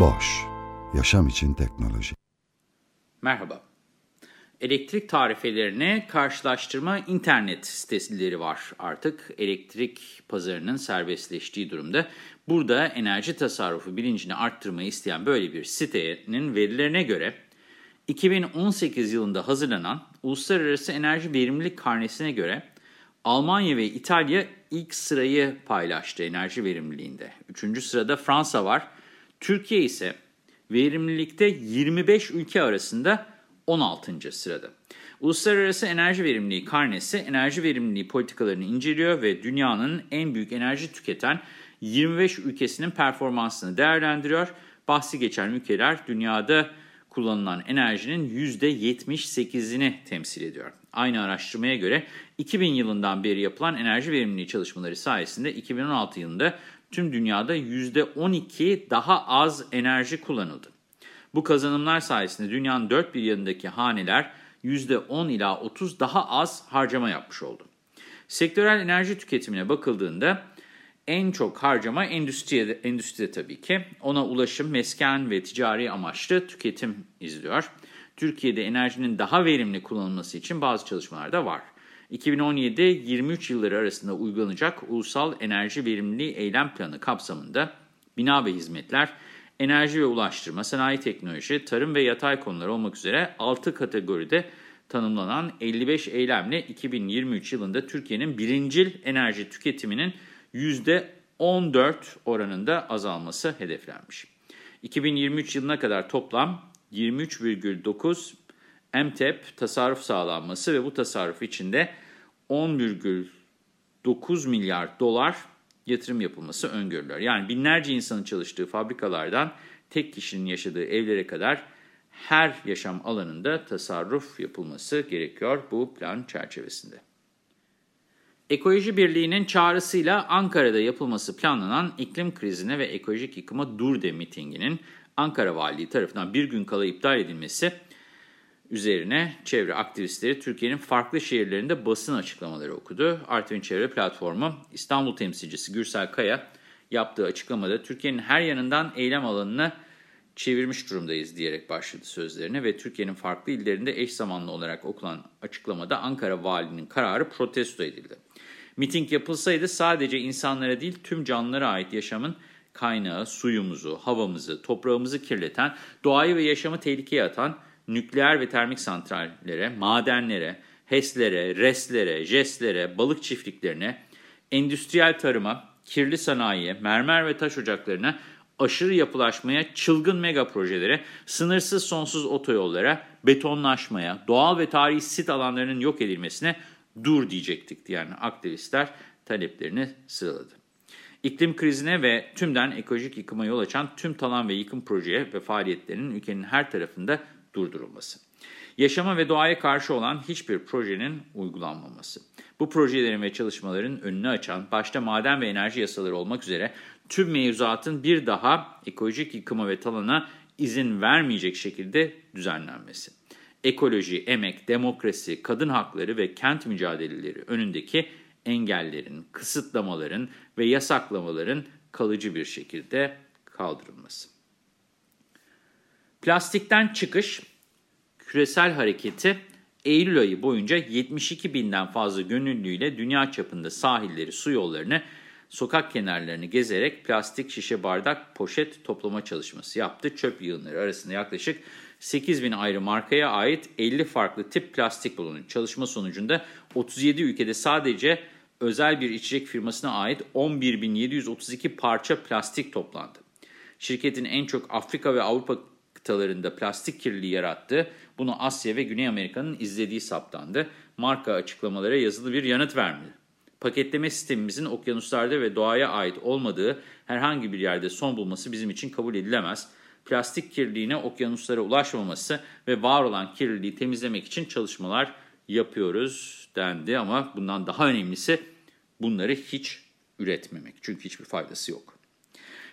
Boş, yaşam için teknoloji. Merhaba. Elektrik tarifelerine karşılaştırma internet siteleri var artık. Elektrik pazarının serbestleştiği durumda. Burada enerji tasarrufu bilincini arttırmayı isteyen böyle bir sitenin verilerine göre 2018 yılında hazırlanan Uluslararası Enerji Verimlilik Karnesi'ne göre Almanya ve İtalya ilk sırayı paylaştı enerji verimliliğinde. Üçüncü sırada Fransa var. Türkiye ise verimlilikte 25 ülke arasında 16. sırada. Uluslararası Enerji Verimliliği Karnesi enerji verimliliği politikalarını inceliyor ve dünyanın en büyük enerji tüketen 25 ülkesinin performansını değerlendiriyor. Bahsi geçen ülkeler dünyada kullanılan enerjinin %78'ini temsil ediyor. Aynı araştırmaya göre 2000 yılından beri yapılan enerji verimliliği çalışmaları sayesinde 2016 yılında tüm dünyada %12 daha az enerji kullanıldı. Bu kazanımlar sayesinde dünyanın dört bir yanındaki haneler %10 ila 30 daha az harcama yapmış oldu. Sektörel enerji tüketimine bakıldığında en çok harcama endüstride, endüstride tabii ki. Ona ulaşım, mesken ve ticari amaçlı tüketim izliyor. Türkiye'de enerjinin daha verimli kullanılması için bazı çalışmalar da var. 2017-23 yılları arasında uygulanacak Ulusal Enerji Verimliliği Eylem Planı kapsamında bina ve hizmetler, enerji ve ulaştırma, sanayi teknoloji, tarım ve yatay konular olmak üzere 6 kategoride tanımlanan 55 eylemle 2023 yılında Türkiye'nin birincil enerji tüketiminin %14 oranında azalması hedeflenmiş. 2023 yılına kadar toplam 23,9 MTEP tasarruf sağlanması ve bu tasarruf içinde 10,9 milyar dolar yatırım yapılması öngörülüyor. Yani binlerce insanın çalıştığı fabrikalardan tek kişinin yaşadığı evlere kadar her yaşam alanında tasarruf yapılması gerekiyor bu plan çerçevesinde. Ekoloji Birliği'nin çağrısıyla Ankara'da yapılması planlanan iklim krizine ve ekolojik yıkıma dur de mitinginin Ankara Valiliği tarafından bir gün kala iptal edilmesi üzerine çevre aktivistleri Türkiye'nin farklı şehirlerinde basın açıklamaları okudu. Artvin Çevre Platformu İstanbul temsilcisi Gürsel Kaya yaptığı açıklamada Türkiye'nin her yanından eylem alanını çevirmiş durumdayız diyerek başladı sözlerine ve Türkiye'nin farklı illerinde eş zamanlı olarak okulan açıklamada Ankara Valiliğinin kararı protesto edildi. Miting yapılsaydı sadece insanlara değil tüm canlılara ait yaşamın kaynağı, suyumuzu, havamızı, toprağımızı kirleten, doğayı ve yaşamı tehlikeye atan nükleer ve termik santrallere, madenlere, HES'lere, RES'lere, JES'lere, balık çiftliklerine, endüstriyel tarıma, kirli sanayiye, mermer ve taş ocaklarına, aşırı yapılaşmaya, çılgın mega projelere, sınırsız sonsuz otoyollara, betonlaşmaya, doğal ve tarihi sit alanlarının yok edilmesine dur diyecektik diyen aktivistler taleplerini sıraladı. İklim krizine ve tümden ekolojik yıkıma yol açan tüm talan ve yıkım projeye ve faaliyetlerinin ülkenin her tarafında durdurulması. Yaşama ve doğaya karşı olan hiçbir projenin uygulanmaması. Bu projelerin ve çalışmaların önünü açan, başta maden ve enerji yasaları olmak üzere tüm mevzuatın bir daha ekolojik yıkıma ve talana izin vermeyecek şekilde düzenlenmesi. Ekoloji, emek, demokrasi, kadın hakları ve kent mücadeleleri önündeki engellerin, kısıtlamaların ve yasaklamaların kalıcı bir şekilde kaldırılması. Plastikten çıkış küresel hareketi Eylül ayı boyunca 72 binden fazla gönüllüyle dünya çapında sahilleri, su yollarını, sokak kenarlarını gezerek plastik şişe, bardak, poşet toplama çalışması yaptı. Çöp yığınları arasında yaklaşık 8 bin ayrı markaya ait 50 farklı tip plastik bulunuyor. Çalışma sonucunda 37 ülkede sadece özel bir içecek firmasına ait 11.732 parça plastik toplandı. Şirketin en çok Afrika ve Avrupa kıtalarında plastik kirliliği yarattı. Bunu Asya ve Güney Amerika'nın izlediği saptandı. Marka açıklamalara yazılı bir yanıt vermedi. Paketleme sistemimizin okyanuslarda ve doğaya ait olmadığı herhangi bir yerde son bulması bizim için kabul edilemez. Plastik kirliliğine okyanuslara ulaşmaması ve var olan kirliliği temizlemek için çalışmalar yapıyoruz dendi. Ama bundan daha önemlisi bunları hiç üretmemek. Çünkü hiçbir faydası yok.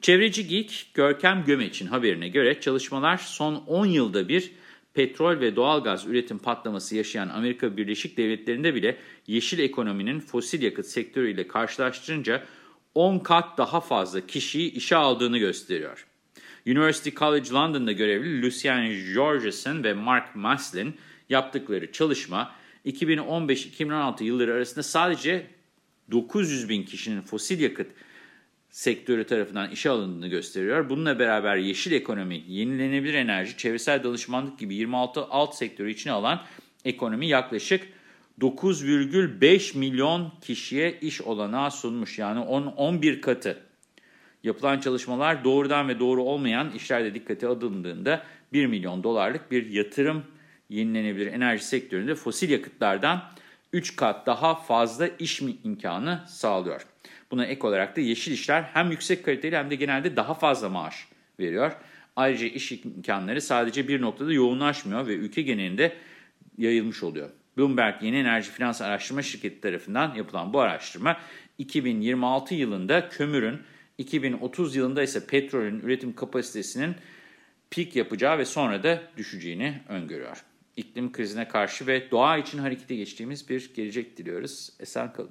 Çevreci Geek Görkem Gömeç'in haberine göre çalışmalar son 10 yılda bir petrol ve doğalgaz üretim patlaması yaşayan Amerika Birleşik Devletleri'nde bile yeşil ekonominin fosil yakıt sektörüyle karşılaştırınca 10 kat daha fazla kişiyi işe aldığını gösteriyor. University College London'da görevli Lucien Georgeson ve Mark Maslin yaptıkları çalışma 2015-2016 yılları arasında sadece 900 bin kişinin fosil yakıt sektörü tarafından işe alındığını gösteriyor. Bununla beraber yeşil ekonomi, yenilenebilir enerji, çevresel danışmanlık gibi 26 alt sektörü içine alan ekonomi yaklaşık 9,5 milyon kişiye iş olanağı sunmuş. Yani 10, 11 katı. Yapılan çalışmalar doğrudan ve doğru olmayan işlerde dikkate alındığında 1 milyon dolarlık bir yatırım yenilenebilir enerji sektöründe fosil yakıtlardan 3 kat daha fazla iş imkanı sağlıyor. Buna ek olarak da yeşil işler hem yüksek kaliteli hem de genelde daha fazla maaş veriyor. Ayrıca iş imkanları sadece bir noktada yoğunlaşmıyor ve ülke genelinde yayılmış oluyor. Bloomberg Yeni Enerji Finans Araştırma Şirketi tarafından yapılan bu araştırma 2026 yılında kömürün, 2030 yılında ise petrolün üretim kapasitesinin pik yapacağı ve sonra da düşeceğini öngörüyor. İklim krizine karşı ve doğa için harekete geçtiğimiz bir gelecek diliyoruz. Esen kalın.